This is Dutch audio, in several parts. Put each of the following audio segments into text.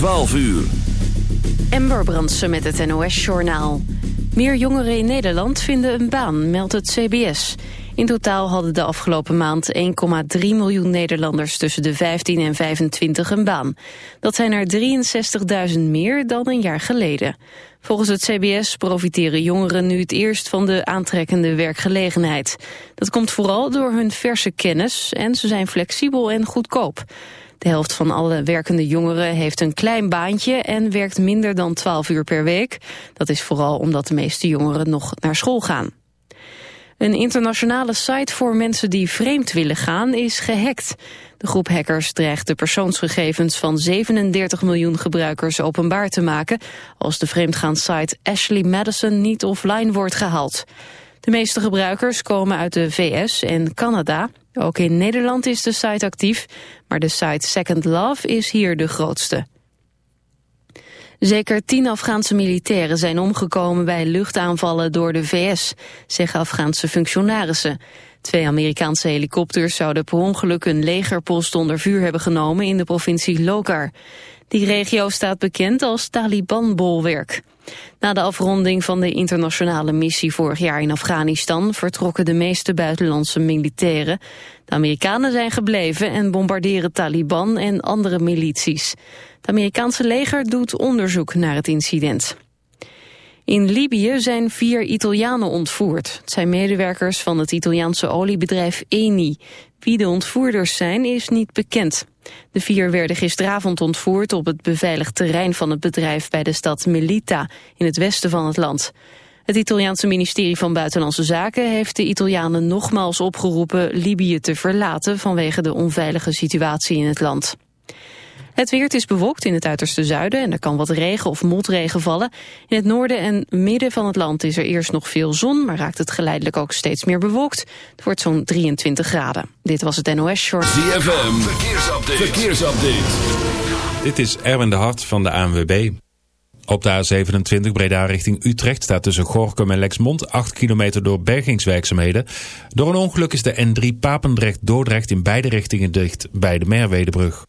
12 uur. Ember Brandsen met het NOS-journaal. Meer jongeren in Nederland vinden een baan, meldt het CBS. In totaal hadden de afgelopen maand 1,3 miljoen Nederlanders tussen de 15 en 25 een baan. Dat zijn er 63.000 meer dan een jaar geleden. Volgens het CBS profiteren jongeren nu het eerst van de aantrekkende werkgelegenheid. Dat komt vooral door hun verse kennis en ze zijn flexibel en goedkoop. De helft van alle werkende jongeren heeft een klein baantje en werkt minder dan 12 uur per week. Dat is vooral omdat de meeste jongeren nog naar school gaan. Een internationale site voor mensen die vreemd willen gaan is gehackt. De groep hackers dreigt de persoonsgegevens van 37 miljoen gebruikers openbaar te maken... als de vreemdgaansite Ashley Madison niet offline wordt gehaald. De meeste gebruikers komen uit de VS en Canada. Ook in Nederland is de site actief, maar de site Second Love is hier de grootste. Zeker tien Afghaanse militairen zijn omgekomen bij luchtaanvallen door de VS, zeggen Afghaanse functionarissen. Twee Amerikaanse helikopters zouden per ongeluk een legerpost onder vuur hebben genomen in de provincie Lokar. Die regio staat bekend als Taliban-bolwerk. Na de afronding van de internationale missie vorig jaar in Afghanistan vertrokken de meeste buitenlandse militairen. De Amerikanen zijn gebleven en bombarderen Taliban en andere milities. Het Amerikaanse leger doet onderzoek naar het incident. In Libië zijn vier Italianen ontvoerd. Het zijn medewerkers van het Italiaanse oliebedrijf Eni. Wie de ontvoerders zijn is niet bekend. De vier werden gisteravond ontvoerd op het beveiligd terrein van het bedrijf bij de stad Melita in het westen van het land. Het Italiaanse ministerie van Buitenlandse Zaken heeft de Italianen nogmaals opgeroepen Libië te verlaten vanwege de onveilige situatie in het land. Het weer is bewolkt in het uiterste zuiden en er kan wat regen of motregen vallen. In het noorden en midden van het land is er eerst nog veel zon, maar raakt het geleidelijk ook steeds meer bewolkt. Het wordt zo'n 23 graden. Dit was het NOS Short. ZFM, verkeersupdate. verkeersupdate. Dit is Erwin de Hart van de ANWB. Op de A27 Breda richting Utrecht staat tussen Gorkum en Lexmond 8 kilometer door bergingswerkzaamheden. Door een ongeluk is de N3 Papendrecht-Dordrecht in beide richtingen dicht bij de Merwedebrug.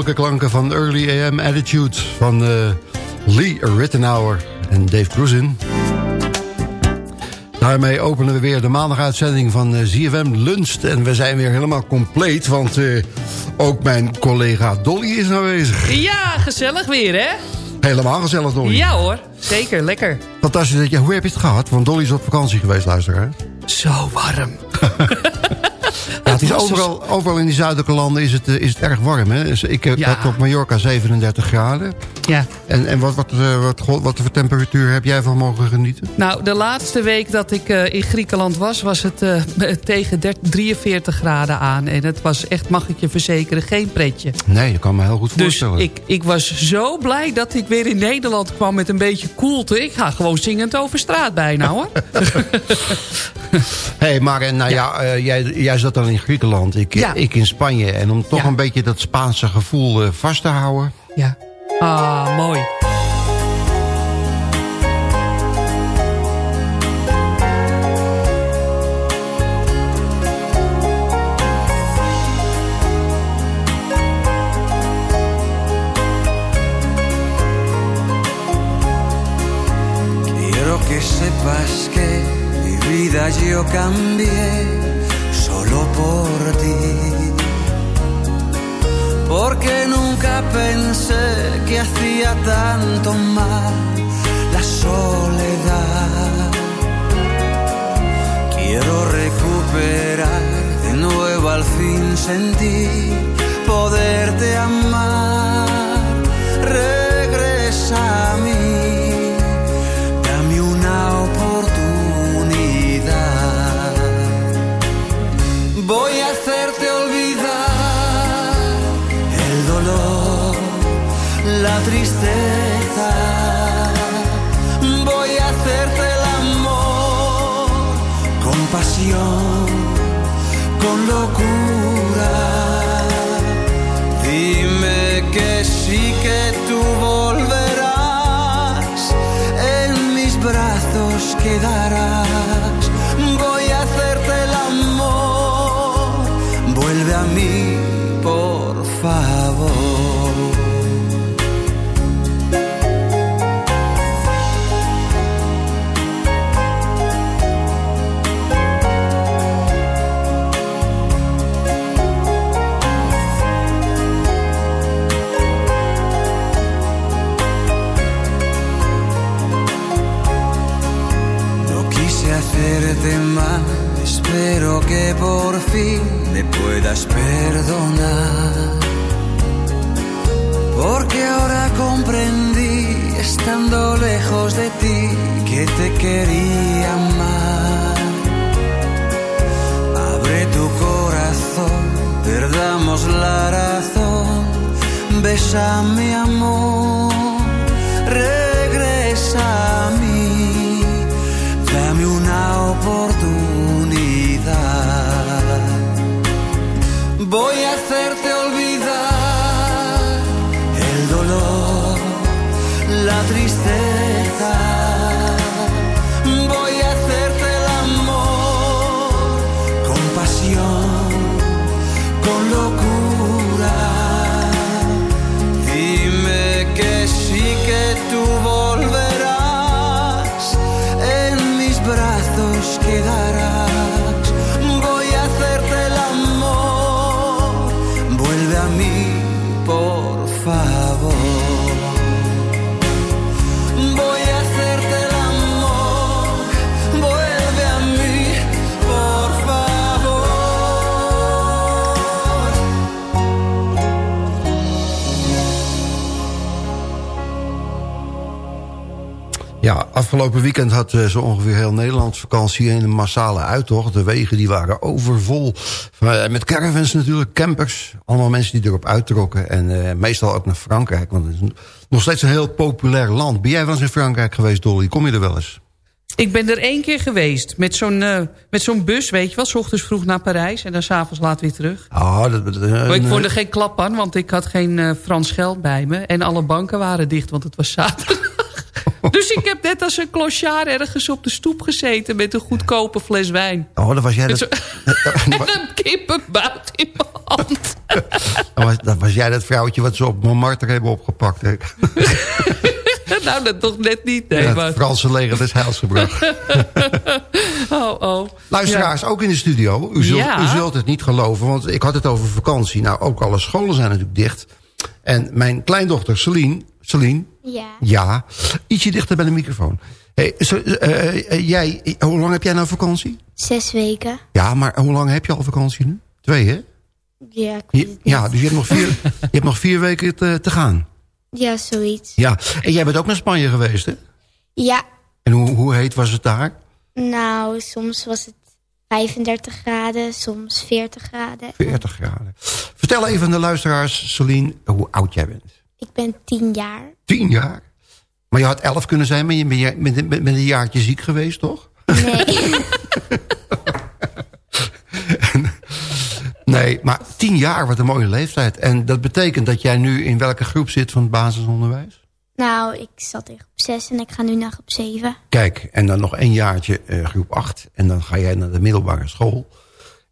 Vrolijke klanken van Early AM Attitude van eh, Lee Rittenauer en Dave Cruzin. Daarmee openen we weer de maandaguitzending van eh, ZFM Lunst. En we zijn weer helemaal compleet, want eh, ook mijn collega Dolly is aanwezig. Ja, gezellig weer, hè? Helemaal gezellig, Dolly. Ja hoor, zeker, lekker. Fantastisch. Ja, hoe heb je het gehad? Want Dolly is op vakantie geweest, luisteraar. Zo warm. Het is dus- overal, overal in die zuidelijke landen is het, eh, is het erg warm. Hè? Dus ik eh, Ja. had op Mallorca 37 graden. Ja. En, en wat, wat, eh, wat, wat, wat voor temperatuur heb jij van mogen genieten? Nou, de laatste week dat ik in Griekenland was... was het tegen 30 43 graden aan. En het was echt, mag ik je verzekeren, geen pretje. Nee, dat kan me heel goed Dus voorstellen. ik, ik was zo blij dat ik weer in Nederland kwam met een beetje koelte. Ik ga gewoon zingend over straat bijna, hoor. hey, maar en, nou ja, eh, jij, jij zat dan in Griekenland, ik, Ja. ik in Spanje. En om toch Ja. een beetje dat Spaanse gevoel eh, vast te houden... ja. Ah, mooi. Yo cambié solo por ti. Porque nunca pensé que hacía tanto mal la soledad. Quiero recuperar de nuevo al fin sentir poderte amar. quedar. Afgelopen weekend had eh, zo ongeveer heel Nederland vakantie... en een massale uittocht. De wegen die waren overvol. Eh, met caravans natuurlijk, campers. Allemaal mensen die erop uittrokken. En eh, meestal ook naar Frankrijk. Want het is nog steeds een heel populair land. Ben jij wel eens in Frankrijk geweest, Dolly? Kom je er wel eens? Ik ben er één keer geweest met zo'n met zo'n bus, weet je wel. 's ochtends vroeg naar Parijs en dan s'avonds laat weer terug. Ah, dat, Maar ik vond er geen klap aan, want ik had geen Frans geld bij me. En alle banken waren dicht, want het was zaterdag. dus ik heb net als een clochard ergens op de stoep gezeten... met een goedkope fles wijn. Oh, dat was jij dat, zo- en een kippenbuit in mijn hand. dat was, dat was jij dat vrouwtje wat ze op Montmartre hebben opgepakt. hè? nou, dat toch net niet. Nee, het maar... Franse leger des. Oh, oh. Luisteraars, ook in de studio. U zult, Ja. u zult het niet geloven, want ik had het over vakantie. Nou, ook alle scholen zijn natuurlijk dicht. En mijn kleindochter Celine... Celine, Ja, ja, ietsje dichter bij de microfoon. Hey, zo, eh, eh, jij, hoe lang heb jij nou vakantie? zes weken. Ja, maar hoe lang heb je al vakantie nu? Twee, hè? Ja, ik weet Je- het niet. ja, dus je hebt nog vier, je hebt nog vier weken te, te gaan. Ja, zoiets. Ja, en jij bent ook naar Spanje geweest, hè? Ja, En hoe, hoe heet was het daar? nou, soms was het 35 graden, soms 40 graden. 40 graden. Vertel even aan de luisteraars, Celine, hoe oud jij bent. Ik ben 10 jaar. 10 jaar. Maar je had 11 kunnen zijn, maar je bent met, met, met een jaartje ziek geweest, toch? Nee, Nee, maar 10 jaar, wat een mooie leeftijd. En dat betekent dat jij nu in welke groep zit van het basisonderwijs? Nou, ik zat in groep 6 en ik ga nu naar groep 7. Kijk, en dan nog een jaartje eh, groep 8. En dan ga jij naar de middelbare school.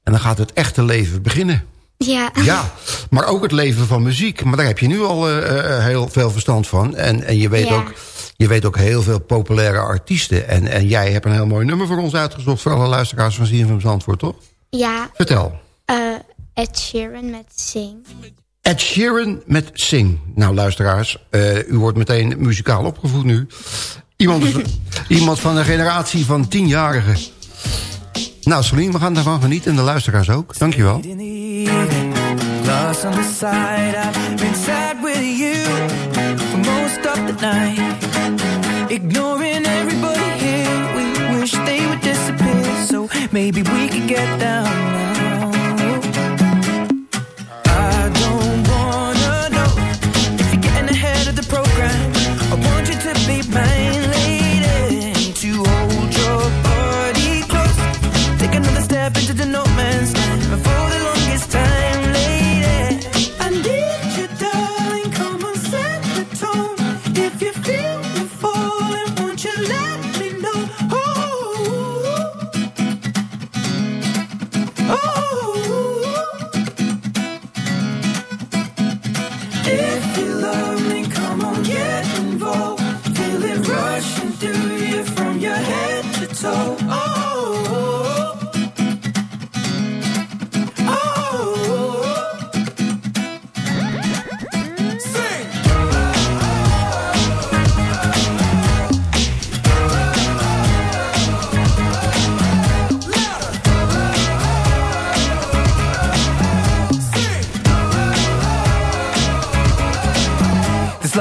En dan gaat het echte leven beginnen. Ja, Ja, maar ook het leven van muziek. Maar daar heb je nu al eh, eh, heel veel verstand van. En, en je, weet Ja. ook, je weet ook heel veel populaire artiesten. En, en jij hebt een heel mooi nummer voor ons uitgezocht... voor alle luisteraars van CFM Zandvoort, toch? ja Vertel. Ed Sheeran met Sing. Ed Sheeran met Sing. Nou, luisteraars, eh, u wordt meteen muzikaal opgevoed nu. Iemand, iemand van een generatie van tienjarigen. Nou, Celine, we gaan ervan genieten en de luisteraars ook. Dankjewel. Ignoring everybody here, we wish they would disappear. So maybe we could get down into the no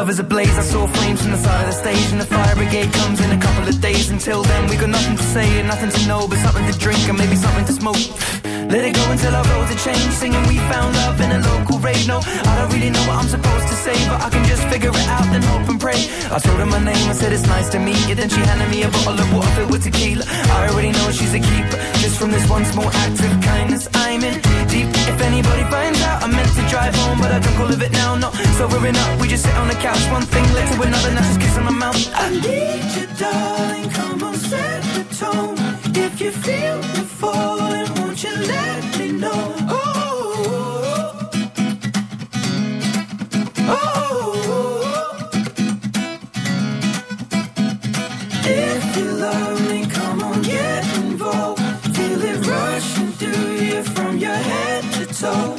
This love is a blaze. I saw flames from the side of the stage, and the fire brigade comes in a couple of days. Until then, we got nothing to say and nothing to know, but something to drink and maybe something to smoke. Let it go until our roads are changed. Singing, we found love in a local rave. No, I don't really know what I'm supposed to say, I told her my name, I said it's nice to meet you. Then she handed me a bottle of water filled with tequila. I already know she's a keeper. Just from this one small act of kindness, I'm in deep. If anybody finds out, I meant to drive home, but I don't call it now. No, so we're up, we just sit on the couch. One thing led to another, now just kiss on my mouth. I need you, darling. Come on, set the tone. If you feel the falling, won't you let me know? so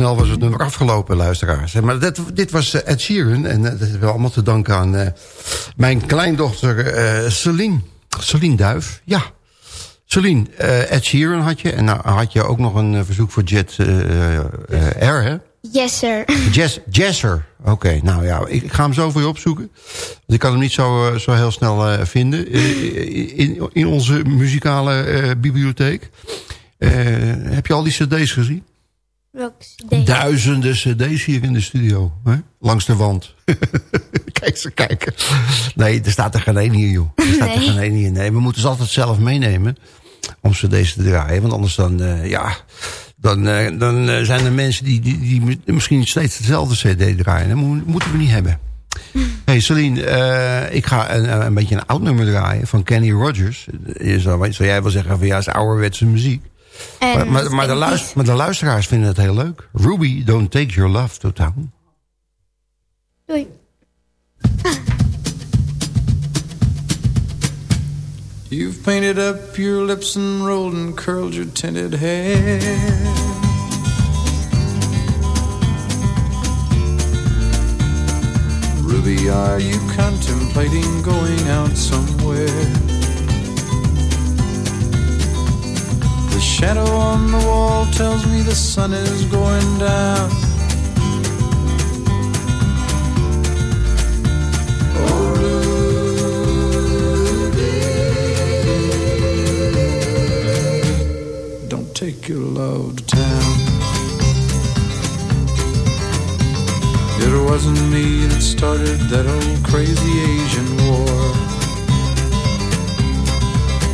snel was het nummer afgelopen, luisteraars. Maar dit, dit was eh, Ed Sheeran. En eh, dat hebben we allemaal te danken aan eh, mijn kleindochter eh Celine. Celine Duif, ja. Celine, Ed Sheeran had je. En nou had je ook nog een verzoek voor Jet Air, hè? Yes, sir. Jazz, Jazzer. Oké, nou ja, ik, ik ga hem zo voor je opzoeken. Want ik kan hem niet zo, zo heel snel vinden in, in onze muzikale bibliotheek. Heb je al die cd's gezien? CD? Duizenden cd's hier in de studio. Hè? Langs de wand. Kijk ze kijken. Nee, er staat er geen één hier, joh. Er staat er geen één hier. Nee, we moeten ze altijd zelf meenemen. Om cd's te draaien. Want anders dan, eh, ja... Dan, eh, dan eh, zijn er mensen die, die, die misschien steeds dezelfde cd draaien. Dat mo- moeten we niet hebben. Hey Celine, ik ga een, een beetje een oud nummer draaien van Kenny Rogers. Je zou, zou jij wel zeggen van ja, het is ouderwetse muziek. En Maar, maar, de luister, maar de luisteraars vinden het heel leuk. Ruby, don't take your love to town. Doei. You've painted up your lips and rolled and curled your tinted hair. Ruby, are you contemplating going out somewhere? The shadow on the wall tells me the sun is going down. Oh, Don't take your love to town. It wasn't me that started that old crazy Asian war.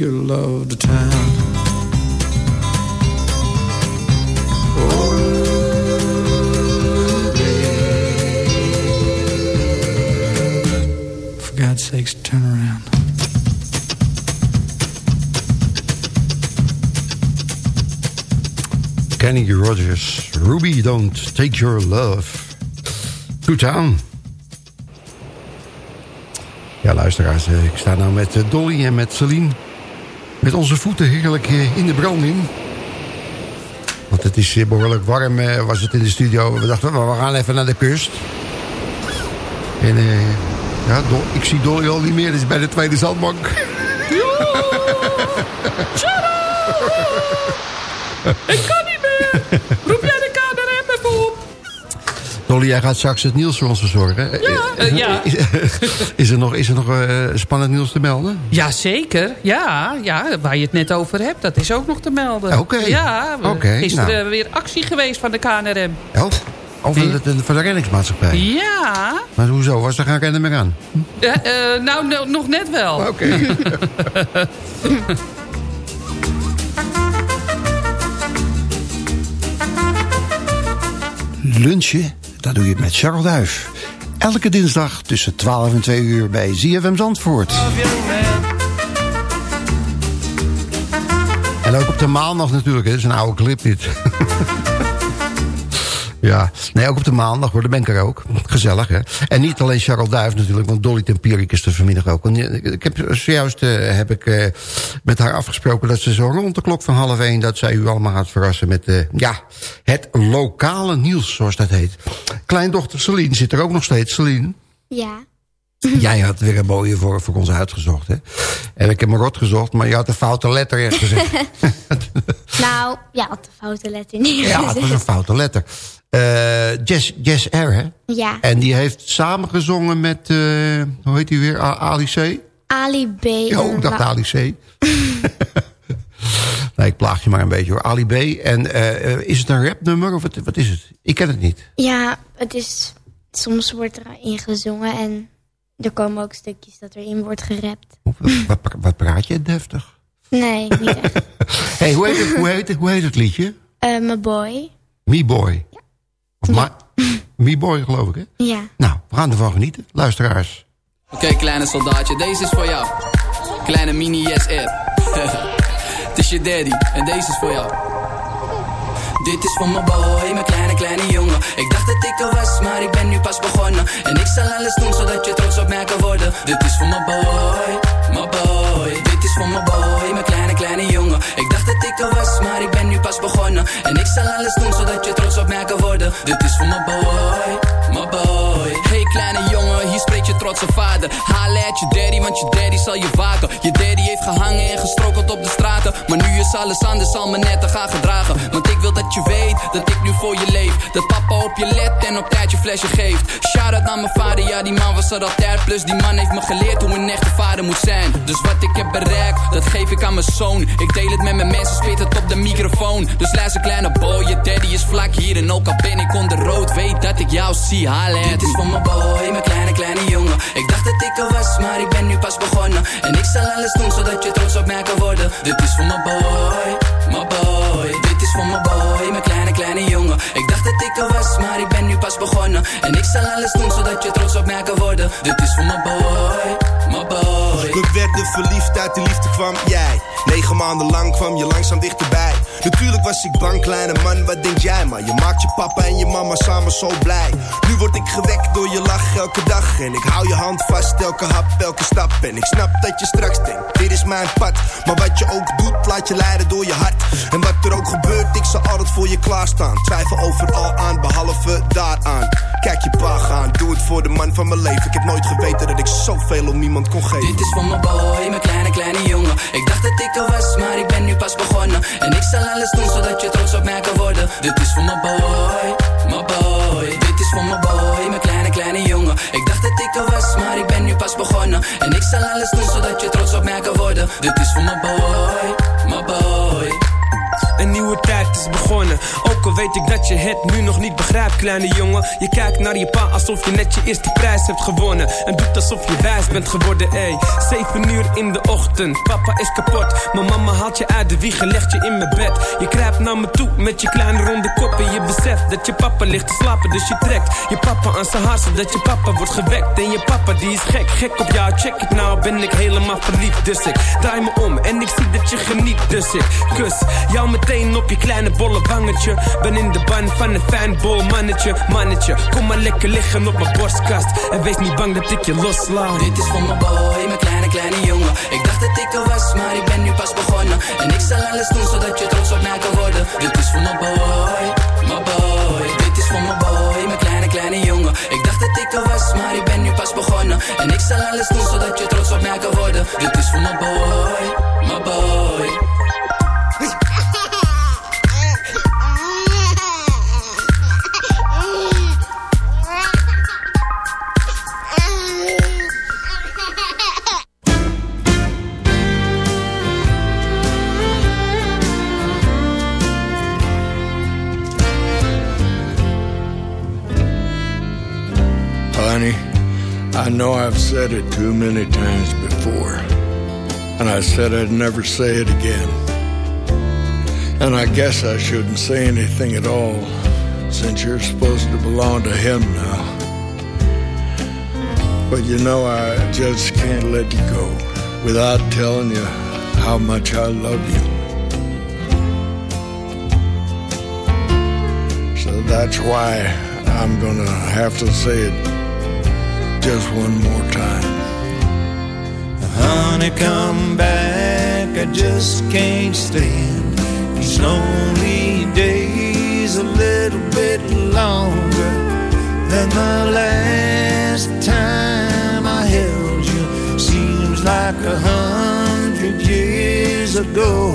Your love to town. For God's sakes, turn around. Kenny Rogers, Ruby, don't take your love to town. Ja, luisteraars, eh, ik sta nou met eh, Dolly en met Celine. Met onze voeten heerlijk eh, in de branding. Want het is eh, behoorlijk warm, eh, was het in de studio. We dachten, we gaan even naar de kust. En eh, ja, Do- ik zie Dolly al niet meer, dat is bij de tweede zandbank. Ik kan niet meer. jij gaat straks het nieuws voor ons verzorgen. Ja, eh, ja. Is, is er nog, is er nog eh, spannend nieuws te melden? Jazeker, ja, ja, waar je het net over hebt, dat is ook nog te melden. Oké. Ja, Oké, gisteren nou. weer actie geweest van de KNRM. Oh, over de, de, van de reddingsmaatschappij. Ja, Maar hoezo? Was er geen renner meer aan? eh, eh, nou no- nog net wel. Oké. Lunchen, dat doe je met Charles Duif. Elke dinsdag tussen 12 en 2 uur bij ZFM Zandvoort. En ook op de maandag natuurlijk, dat is een oude clip dit. ja, nee, ook op de maandag hoor, daar ben ik er ook. Gezellig, hè. En niet alleen Charles Duif natuurlijk, want Dolly Tempierik is er vanmiddag ook. Want eh, ik heb, zojuist uh, heb ik uh, met haar afgesproken dat ze zo rond de klok van half één... dat zij u allemaal gaat verrassen met uh, ja, het lokale nieuws, zoals dat heet. Kleindochter Celine zit er ook nog steeds. Celine? Ja. Jij had weer een mooie voor, voor ons uitgezocht, hè? En ik heb me rot gezocht, maar je had een foute letter eerst gezegd. nou, ja, had de foute letter niet. Ja, het was een foute letter. Uh, Jess, Jess R, hè? Ja. En die heeft samengezongen met, uh, hoe heet die weer, Ali C? Ali B. Ja, ik dacht Ali C. nee, ik plaag je maar een beetje hoor. Ali B. En uh, is het een rapnummer of wat, wat is het? Ik ken het niet. Ja, het is... Soms wordt er in gezongen en er komen ook stukjes dat erin wordt gerapt. Wat, wat praat je deftig? Nee, niet echt. hey, hoe, heet het, hoe, heet het, hoe heet het liedje? Uh, My Boy. Me Boy. Ja. Me Boy, geloof ik, hè? Ja. Nou, we gaan ervan genieten. Luisteraars. Oké, okay, kleine soldaatje, deze is voor jou. Kleine mini yes air. Het is je daddy en deze is voor jou. Dit is voor mijn boy, mijn kleine, kleine jongen. Ik dacht dat ik er was, maar ik ben nu pas begonnen. En ik zal alles doen, zodat je trots op mij kan worden. Dit is voor mijn boy, mijn boy. Is voor mijn boy, mijn kleine, kleine jongen. Ik dacht dat ik er was, maar ik ben nu pas begonnen. En ik zal alles doen, zodat je trots op mij kan worden. Dit is voor mijn boy, mijn boy. Hey kleine jongen, hier spreekt je trotse vader. Haal uit je daddy, want je daddy zal je waken. Je daddy heeft gehangen en gestrokeld op de straten. Maar nu is alles anders, zal me net te gaan gedragen. Want ik wil dat je weet dat ik nu voor je leef. Dat papa op je let en op tijd je flesje geeft. Shout out naar mijn vader, ja die man was er altijd. Plus die man heeft me geleerd hoe een echte vader moet zijn. Dus wat ik heb bereikt, dat geef ik aan mijn zoon. Ik deel het met mijn mensen, spit het op de microfoon. Dus luister kleine boy, je daddy is vlak hier. En ook al ben ik onder rood, weet dat ik jou zie. Haal Dit is voor mijn boy, mijn kleine, kleine jongen. Ik dacht dat ik er was, maar ik ben nu pas begonnen. En ik zal alles doen, zodat je trots op mij kan worden. Dit is voor mijn boy, mijn boy. Dit is voor mijn boy, mijn kleine, kleine jongen. Dacht dat ik er was, maar ik ben nu pas begonnen. En ik zal alles doen, zodat je trots op mij kan worden. Dit is voor mijn boy, mijn boy. We werden verliefd, uit de liefde kwam jij. Negen maanden lang kwam je langzaam dichterbij. Natuurlijk was ik bang, kleine man, wat denk jij? Maar je maakt je papa en je mama samen zo blij. Nu word ik gewekt door je lach elke dag. En ik hou je hand vast, elke hap, elke stap. En ik snap dat je straks denkt, dit is mijn pad. Maar wat je ook doet, laat je leiden door je hart. En wat er ook gebeurt, ik zal altijd voor je klaarstaan. Twijfel overal aan, behalve daaraan. Kijk je pa gaan, doe het voor de man van mijn leven. Ik heb nooit geweten dat ik zoveel om niemand kon geven. Dit is voor mijn boy, mijn kleine, kleine jongen. Ik dacht dat ik er was, maar ik ben nu pas begonnen. En ik zal alles doen, zodat je trots op mij kan worden. Dit is voor mijn boy, mijn boy. Dit is voor mijn boy, mijn kleine, kleine jongen. Ik dacht dat ik er was, maar ik ben nu pas begonnen. En ik zal alles doen, zodat je trots op mij kan worden. Dit is voor mijn boy, mijn boy. Een nieuwe tijd is begonnen. Ook al weet ik dat je het nu nog niet begrijpt, kleine jongen. Je kijkt naar je pa alsof je net je eerste prijs hebt gewonnen. En doet alsof je wijs bent geworden, ey. Zeven uur in de ochtend, papa is kapot. Mijn mama haalt je uit de wieg en legt je in mijn bed. Je kruipt naar me toe met je kleine ronde kop. En je beseft dat je papa ligt te slapen, dus je trekt je papa aan zijn haar zodat je papa wordt gewekt. En je papa die is gek, gek op jou. Check it nou, ben ik helemaal verliefd. Dus ik draai me om en ik zie dat je geniet. Dus ik kus jou meteen op je kleine bolle wangetje. Ben in de ban van een fanbol mannetje. Mannetje, kom maar lekker liggen op mijn borstkast. En wees niet bang dat ik je loslaat. Dit is voor mijn boy, mijn kleine, kleine jongen. Ik dacht dat ik er was, maar ik ben nu pas begonnen. En ik zal alles doen, zodat je trots op mij kan worden. Dit is voor mijn boy, mijn boy. Dit is voor mijn boy, mijn kleine, kleine jongen. Ik dacht dat ik er was, maar ik ben nu pas begonnen. En ik zal alles doen, zodat je trots op mij kan worden. Dit is voor mijn boy, mijn boy. I know I've said it too many times before, and I said I'd never say it again. And I guess I shouldn't say anything at all, since you're supposed to belong to him now. But you know, I just can't let you go without telling you how much I love you. So that's why I'm gonna have to say it just one more time. Honey, come back, I just can't stand these lonely days a little bit longer than the last time I held you. Seems like a hundred years ago.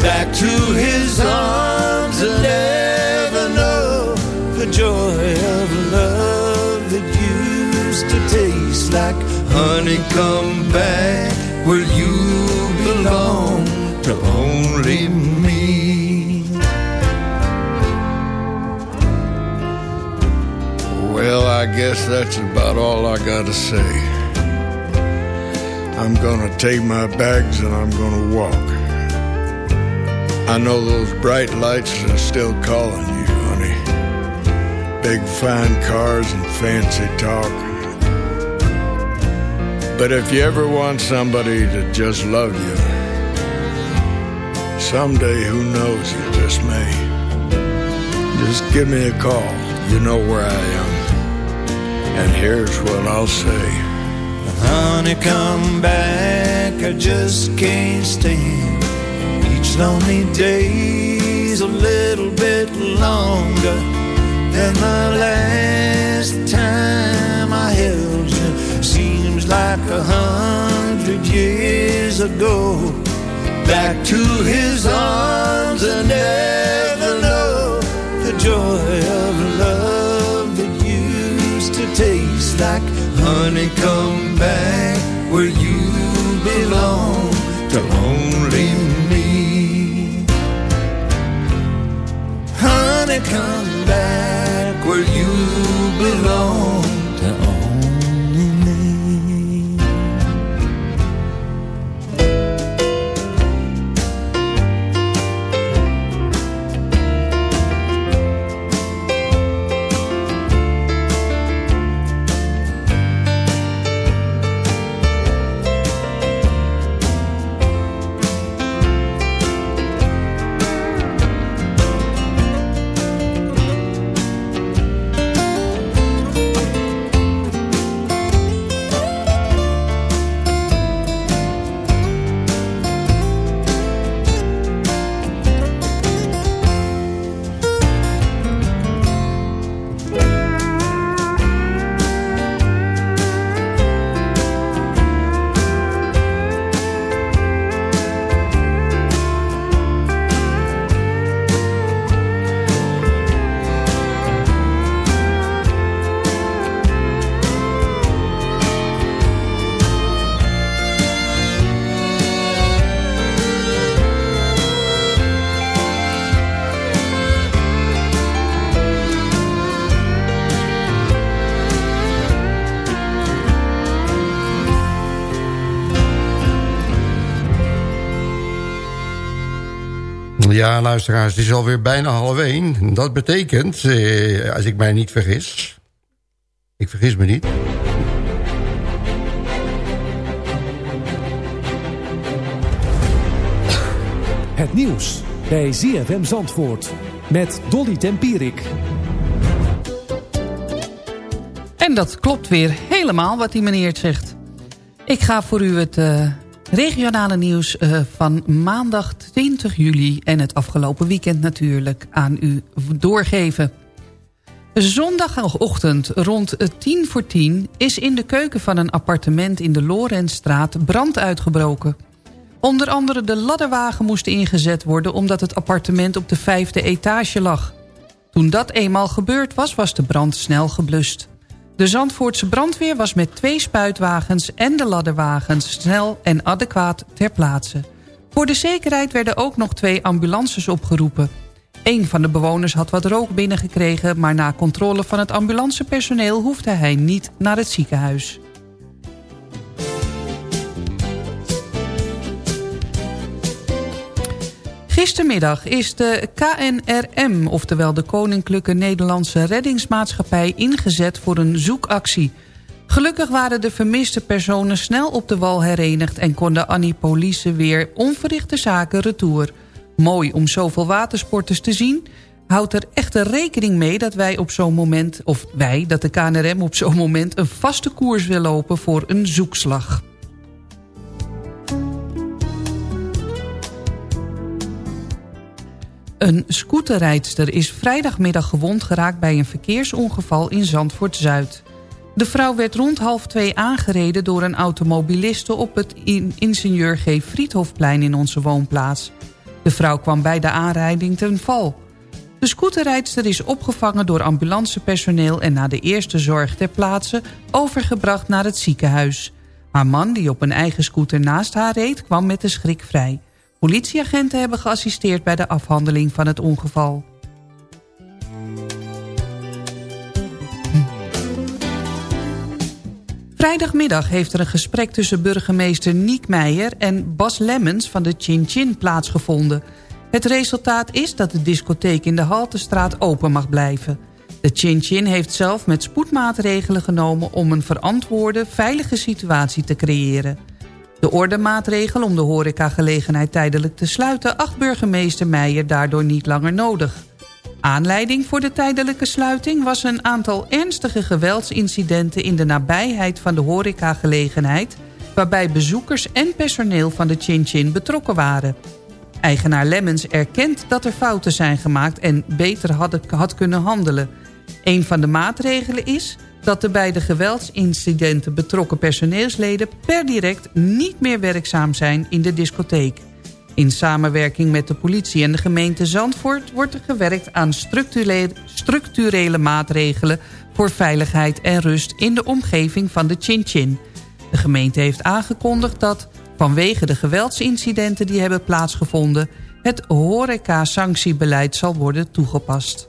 Back to his arms and never know the joy of love like honey. Come back where you belong to only me. Well, I guess that's about all I gotta say. I'm gonna take my bags and I'm gonna walk. I know those bright lights are still calling you, honey. Big fine cars and fancy talk. But if you ever want somebody to just love you, someday who knows you just may. Just give me a call. You know where I am. And here's what I'll say. Honey, come back, I just can't stand Each lonely day's a little bit longer Than the last time I held like a hundred years ago Back to his arms and never know The joy of love that used to taste like Honey, come back where you belong to only me. Honey, come back Ja, luisteraars, het is alweer bijna half één. Dat betekent, eh, als ik mij niet vergis... Ik vergis me niet... Het nieuws bij ZFM Zandvoort met Dolly Tempierik. En dat klopt weer helemaal wat die meneer zegt. Ik ga voor u het eh, regionale nieuws eh, van maandag 20 juli... en het afgelopen weekend natuurlijk aan u doorgeven. Zondagochtend rond 10 voor 10 is in de keuken van een appartement in de Lorenzstraat brand uitgebroken. Onder andere de ladderwagen moest ingezet worden omdat het appartement op de vijfde etage lag. Toen dat eenmaal gebeurd was, was de brand snel geblust. De Zandvoortse brandweer was met twee spuitwagens en de ladderwagens snel en adequaat ter plaatse. Voor de zekerheid werden ook nog twee ambulances opgeroepen. Een van de bewoners had wat rook binnengekregen... maar na controle van het ambulancepersoneel hoefde hij niet naar het ziekenhuis. Gistermiddag is de KNRM, oftewel de Koninklijke Nederlandse Reddingsmaatschappij... ingezet voor een zoekactie. Gelukkig waren de vermiste personen snel op de wal herenigd... en konden Annie Police weer onverrichte zaken retour. Mooi om zoveel watersporters te zien... houdt er echter rekening mee dat wij op zo'n moment... of wij, dat de KNRM op zo'n moment... een vaste koers wil lopen voor een zoekslag. Een scooterrijdster is vrijdagmiddag gewond geraakt bij een verkeersongeval in Zandvoort-Zuid. De vrouw werd rond half twee aangereden door een automobiliste op het ingenieur G. Friedhofplein in onze woonplaats. De vrouw kwam bij de aanrijding ten val. De scooterrijdster is opgevangen door ambulancepersoneel en na de eerste zorg ter plaatse overgebracht naar het ziekenhuis. Haar man, die op een eigen scooter naast haar reed, kwam met de schrik vrij. Politieagenten hebben geassisteerd bij de afhandeling van het ongeval. Vrijdagmiddag heeft er een gesprek tussen burgemeester Niek Meijer... en Bas Lemmens van de Chin Chin plaatsgevonden. Het resultaat is dat de discotheek in de Haltestraat open mag blijven. De Chin Chin heeft zelf met spoedmaatregelen genomen... om een verantwoorde, veilige situatie te creëren. De ordemaatregel om de horecagelegenheid tijdelijk te sluiten... acht burgemeester Meijer daardoor niet langer nodig. Aanleiding voor de tijdelijke sluiting was een aantal ernstige geweldsincidenten... in de nabijheid van de horecagelegenheid... waarbij bezoekers en personeel van de Chin Chin betrokken waren. Eigenaar Lemmens erkent dat er fouten zijn gemaakt... en beter had, had kunnen handelen. Een van de maatregelen is dat de bij de geweldsincidenten betrokken personeelsleden... per direct niet meer werkzaam zijn in de discotheek. In samenwerking met de politie en de gemeente Zandvoort... wordt er gewerkt aan structurele, maatregelen... voor veiligheid en rust in de omgeving van de Chin Chin. De gemeente heeft aangekondigd dat vanwege de geweldsincidenten die hebben plaatsgevonden... het horeca-sanctiebeleid zal worden toegepast.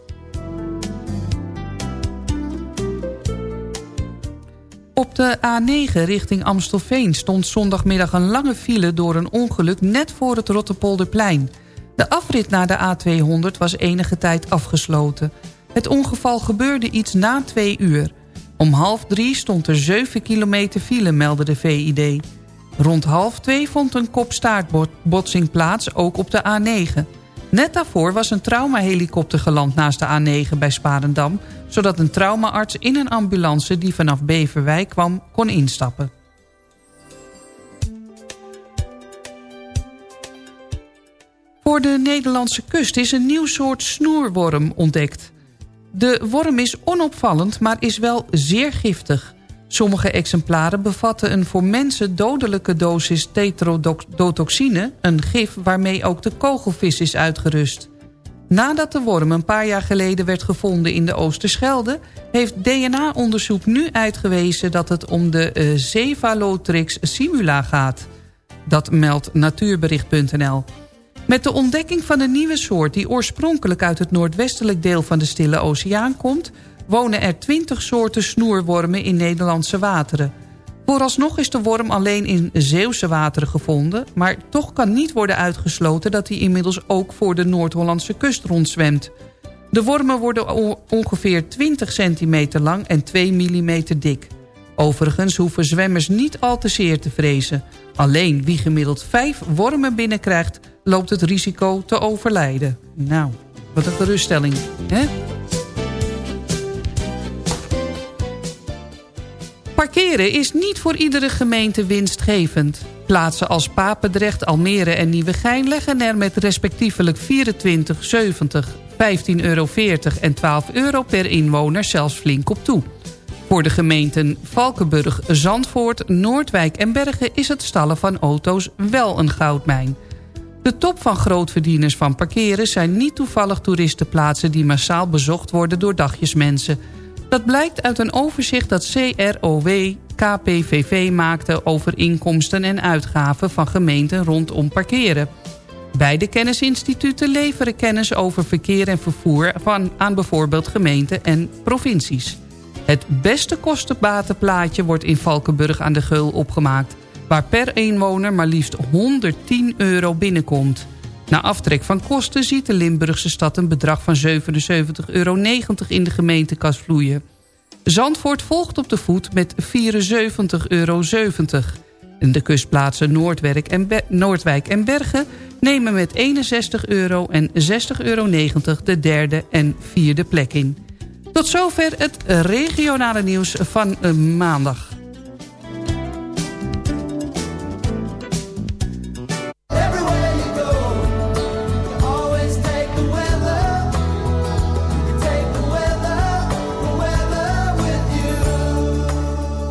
Op de A9 richting Amstelveen stond zondagmiddag een lange file door een ongeluk net voor het Rottepolderplein. De afrit naar de A200 was enige tijd afgesloten. Het ongeval gebeurde iets na twee uur. Om half drie stond er 7 kilometer file, meldde de VID. Rond half twee vond een kopstaartbotsing plaats, ook op de A9. Net daarvoor was een traumahelikopter geland naast de A9 bij Sparendam... zodat een traumaarts in een ambulance die vanaf Beverwijk kwam kon instappen. Voor de Nederlandse kust is een nieuw soort snoerworm ontdekt. De worm is onopvallend, maar is wel zeer giftig. Sommige exemplaren bevatten een voor mensen dodelijke dosis tetrodotoxine... een gif waarmee ook de kogelvis is uitgerust. Nadat de worm een paar jaar geleden werd gevonden in de Oosterschelde... heeft DNA-onderzoek nu uitgewezen dat het om de uh, Cephalotrix simula gaat. Dat meldt natuurbericht.nl. Met de ontdekking van een nieuwe soort die oorspronkelijk uit het noordwestelijk deel van de Stille Oceaan komt wonen er 20 soorten snoerwormen in Nederlandse wateren. Vooralsnog is de worm alleen in Zeeuwse wateren gevonden... maar toch kan niet worden uitgesloten dat hij inmiddels ook voor de Noord-Hollandse kust rondzwemt. De wormen worden ongeveer 20 centimeter lang en 2 mm dik. Overigens hoeven zwemmers niet al te zeer te vrezen. Alleen wie gemiddeld 5 wormen binnenkrijgt... loopt het risico te overlijden. Nou, wat een geruststelling, hè? Parkeren is niet voor iedere gemeente winstgevend. Plaatsen als Papendrecht, Almere en Nieuwegein leggen er met respectievelijk 24, 70, 15,40 euro en 12 euro per inwoner zelfs flink op toe. Voor de gemeenten Valkenburg, Zandvoort, Noordwijk en Bergen is het stallen van auto's wel een goudmijn. De top van grootverdieners van parkeren zijn niet toevallig toeristenplaatsen die massaal bezocht worden door dagjesmensen... Dat blijkt uit een overzicht dat CROW KPVV maakte over inkomsten en uitgaven van gemeenten rondom parkeren. Beide kennisinstituten leveren kennis over verkeer en vervoer van, aan bijvoorbeeld gemeenten en provincies. Het beste kostenbatenplaatje wordt in Valkenburg aan de Geul opgemaakt... waar per inwoner maar liefst 110 euro binnenkomt. Na aftrek van kosten ziet de Limburgse stad een bedrag van 77,90 euro in de gemeentekas vloeien. Zandvoort volgt op de voet met 74,70 euro. De kustplaatsen Noordwijk en, Bergen nemen met 61 euro en 60,90 euro de derde en vierde plek in. Tot zover het regionale nieuws van eh, maandag.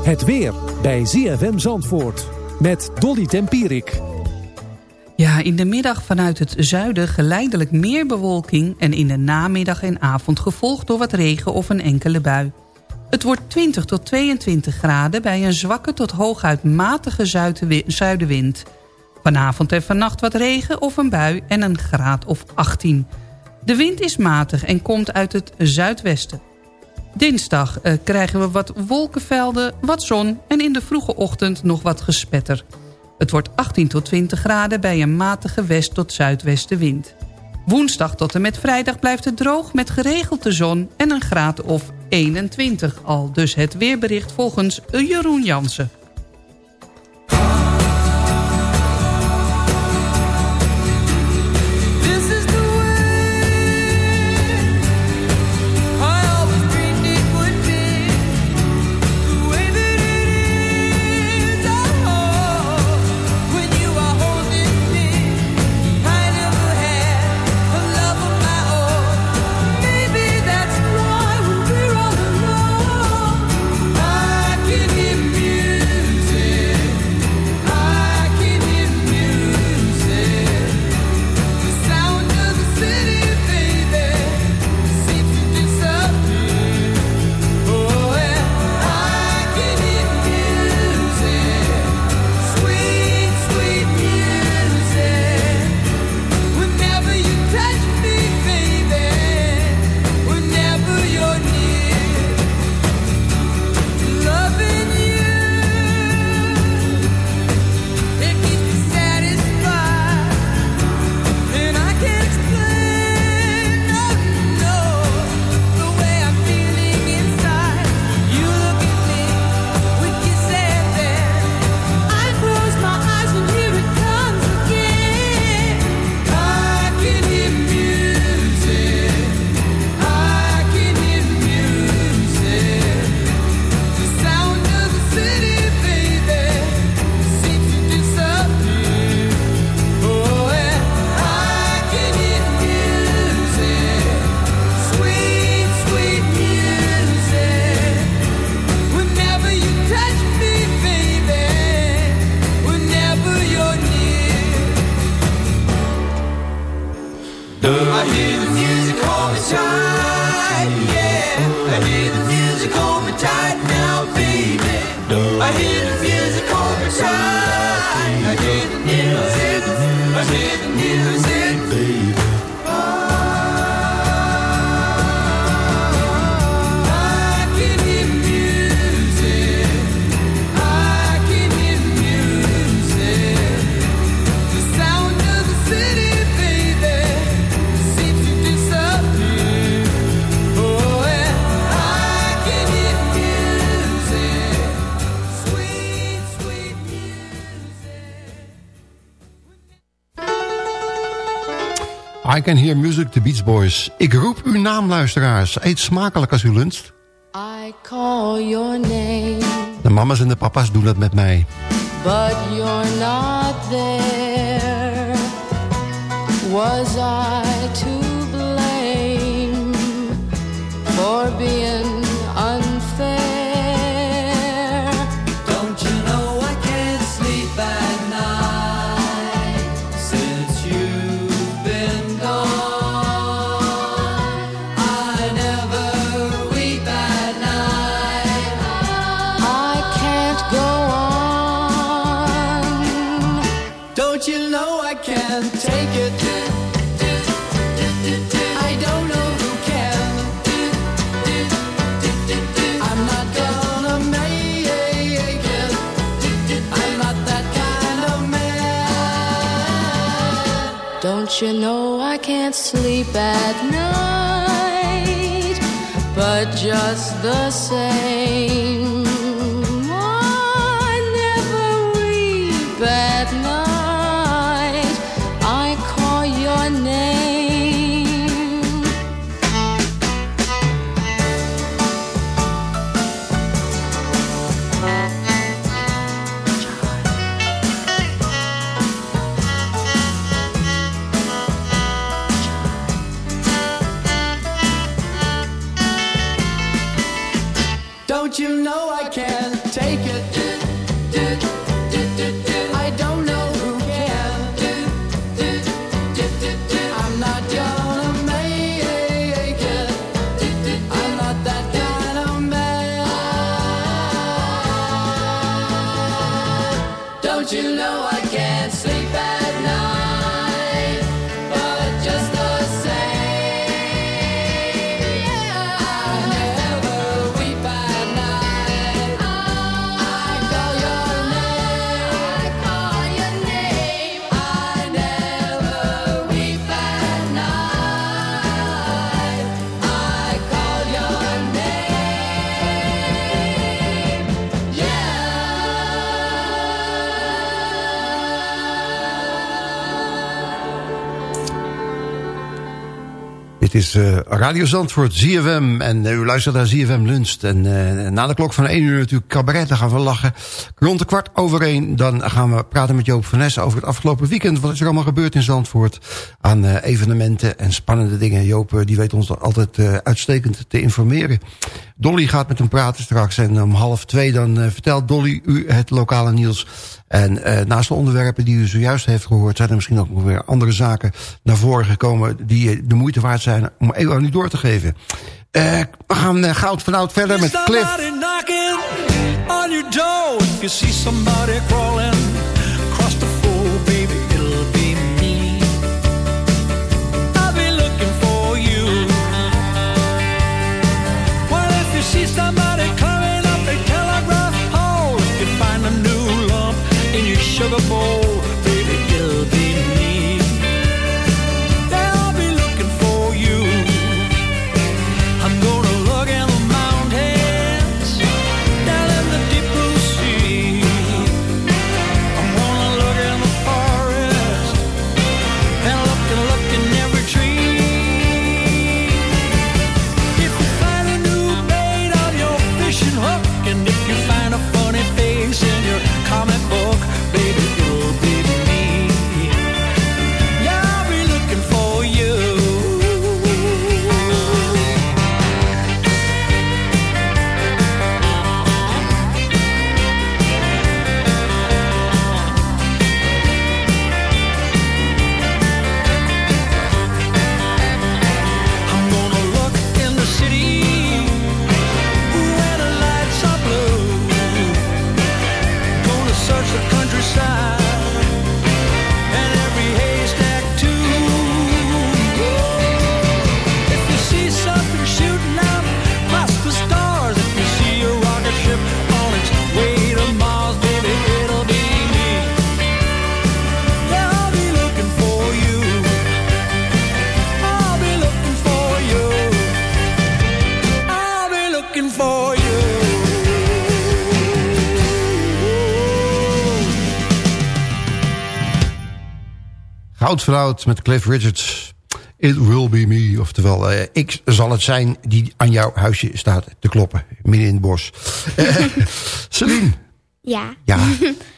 Het weer bij ZFM Zandvoort met Dolly Tempierik. Ja, in de middag vanuit het zuiden geleidelijk meer bewolking... en in de namiddag en avond gevolgd door wat regen of een enkele bui. Het wordt 20 tot 22 graden bij een zwakke tot hooguit matige zuidenwind. Vanavond en vannacht wat regen of een bui en een graad of 18. De wind is matig en komt uit het zuidwesten. Dinsdag uh, krijgen we wat wolkenvelden, wat zon en in de vroege ochtend nog wat gespetter. Het wordt 18 tot 20 graden bij een matige west- tot zuidwestenwind. Woensdag tot en met vrijdag blijft het droog met geregeld de zon en een graad of 21 al. Dus het weerbericht volgens Jeroen Jansen. Can Hear Music, The Beach Boys. Ik roep uw naam, luisteraars. Eet smakelijk als u luncht. I call your name. De mama's en de papa's doen het met mij. But you're not there. Was I to blame for being You know I can't sleep at night? but just the same, is eh, Radio Zandvoort, ZFM. En eh, u luistert naar ZFM Lunch. En eh, na de klok van 1 uur natuurlijk cabaret. Dan gaan we lachen. Rond de kwart over 1 dan gaan we praten met Joop van Ness over het afgelopen weekend. Wat is er allemaal gebeurd in Zandvoort aan evenementen en spannende dingen. Joop die weet ons altijd uitstekend te informeren. Dolly gaat met hem praten straks. En om half twee dan vertelt Dolly u het lokale nieuws. En eh, naast de onderwerpen die u zojuist heeft gehoord... zijn er misschien ook nog weer andere zaken naar voren gekomen... die de moeite waard zijn om even aan u door te geven. Eh, we gaan eh, goud van oud verder met Cliff. Oud met Cliff Richards. It will be me. Oftewel, eh, ik zal het zijn die aan jouw huisje staat te kloppen. Midden in het bos. Eh, Celine. Ja. Ja,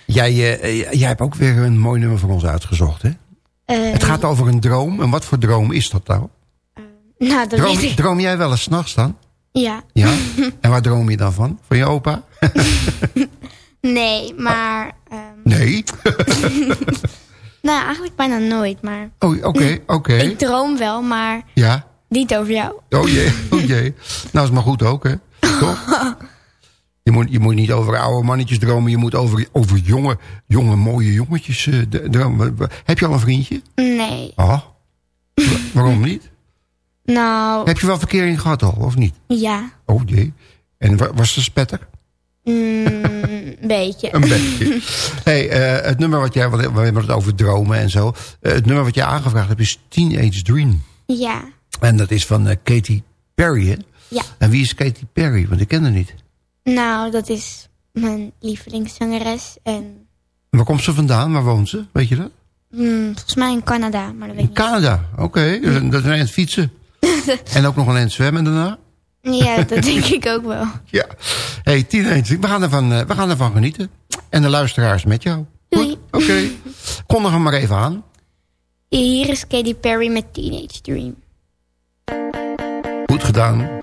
jij, eh, jij hebt ook weer een mooi nummer voor ons uitgezocht, hè? Het gaat over een droom. En wat voor droom is dat nou? Nou, dat Droom, weet ik. droom jij wel eens s'nachts dan? Ja. Ja? en waar droom je dan van? Van je opa? Nee, maar... ehm, Nee? Nou, eigenlijk bijna nooit, maar... Oh, oké, oké. Ik droom wel, maar Ja? niet over jou. Oh jee, oh jee. Nou, is maar goed ook, hè? Toch? Je moet, je moet niet over oude mannetjes dromen. Je moet over, over jonge, jonge, mooie jongetjes eh, dromen. Heb je al een vriendje? Nee. Ah. Wa- Waarom niet? Nou, Heb je wel verkering gehad al, of niet? ja. Oh jee. En wa- was ze spettig? Mm, beetje. Een beetje. hey, eh, het nummer wat jij... We hebben het over dromen en zo. Eh, het nummer wat jij aangevraagd hebt is Teenage Dream. Ja. En dat is van eh, Katy Perry, hè? Ja. En wie is Katy Perry? Want ik ken haar niet. Nou, dat is mijn lievelingszangeres. En Waar komt ze vandaan? Waar woont ze? Weet je dat? hmm, volgens mij in Canada, maar dat weet ik Canada, oké. Dat- Dat is een eind fietsen. en ook nog een eind zwemmen daarna. Ja, dat denk ik ook wel. Ja. hey, teenage, we gaan, ervan, eh, we gaan ervan genieten. En de luisteraars met jou. Doei. Oké. Kondig hem maar even aan. Hier is Katy Perry met Teenage Dream. Goed gedaan.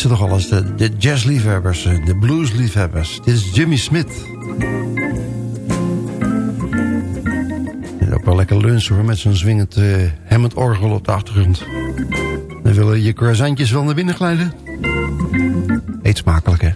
Ze toch alles. De, de jazzliefhebbers, eh, de bluesliefhebbers. Dit is Jimmy Smith. En ook wel lekker lunchen hoor, met zo'n zwingend eh Hammond orgel op de achtergrond. Dan willen je croissantjes wel naar binnen glijden. Eet smakelijk hè.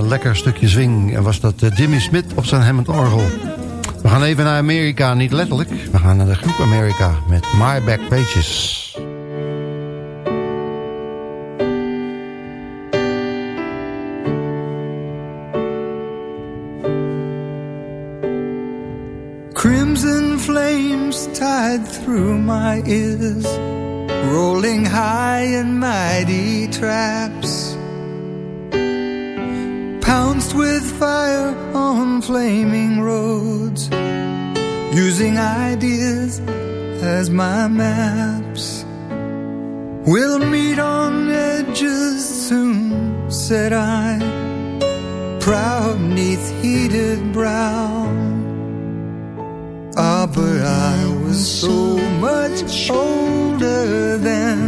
Een eh, lekker stukje swing. En was dat eh, Jimmy Smith op zijn Hammond Orgel. We gaan even naar Amerika, niet letterlijk. We gaan naar de groep Amerika met My Back Pages. Crimson flames tied through my ears, as my maps. We'll meet on edges soon, said I, proud neath heated brow. Ah, but I was so much older then.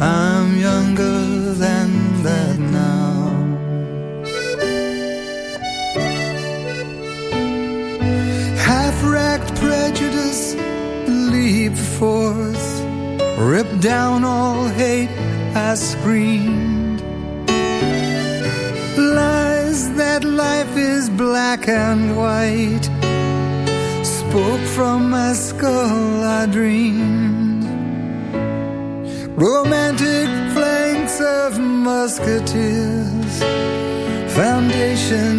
I'm younger than that now. Forth, rip down all hate. I screamed lies that life is black and white. Spoke from my skull, I dreamed romantic flanks of musketeers, foundation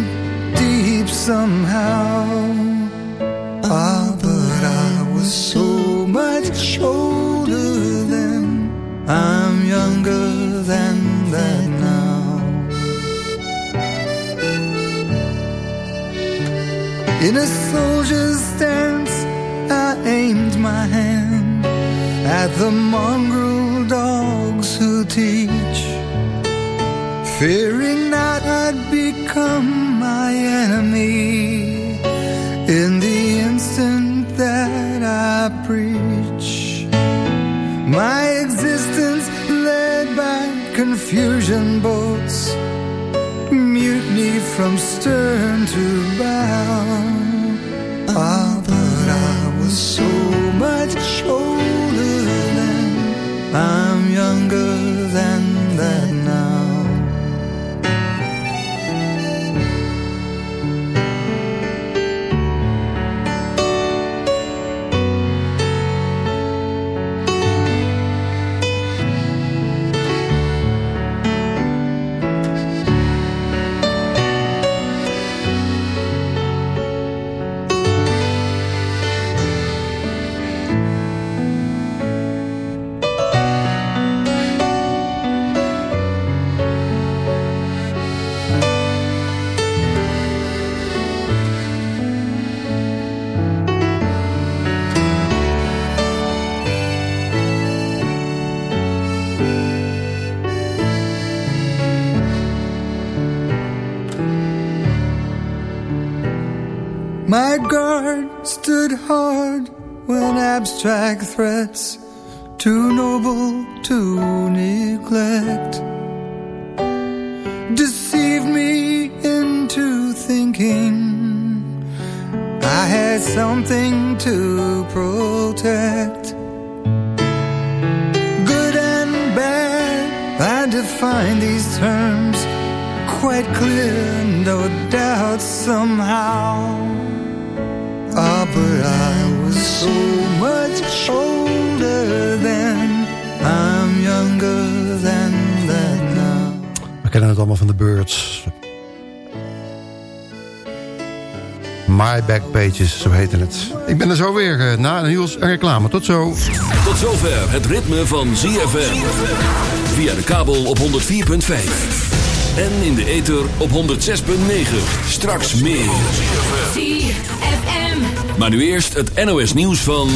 deep somehow. Ah, but I was so much older then. I'm younger than that now. In a soldier's stance, I aimed my hand at the mongrel dogs who teach, fearing not I'd become my enemy Preach. My existence led by confusion boats, mutiny from stern to bow. Ah, but I was so much older then. I'm younger My guard stood hard when abstract threats, too noble to neglect, deceived me into thinking I had something to protect. Good and bad, I define these terms quite clear, no doubt somehow. Kennen het allemaal van de Birds. My Back Pages, zo heette het. Ik ben er zo weer eh, na de nieuws en reclame. Tot zo. Tot zover het ritme van ZFM. Via de kabel op 104.5. En in de ether op 106.9. Straks meer. Maar nu eerst het NOS nieuws van...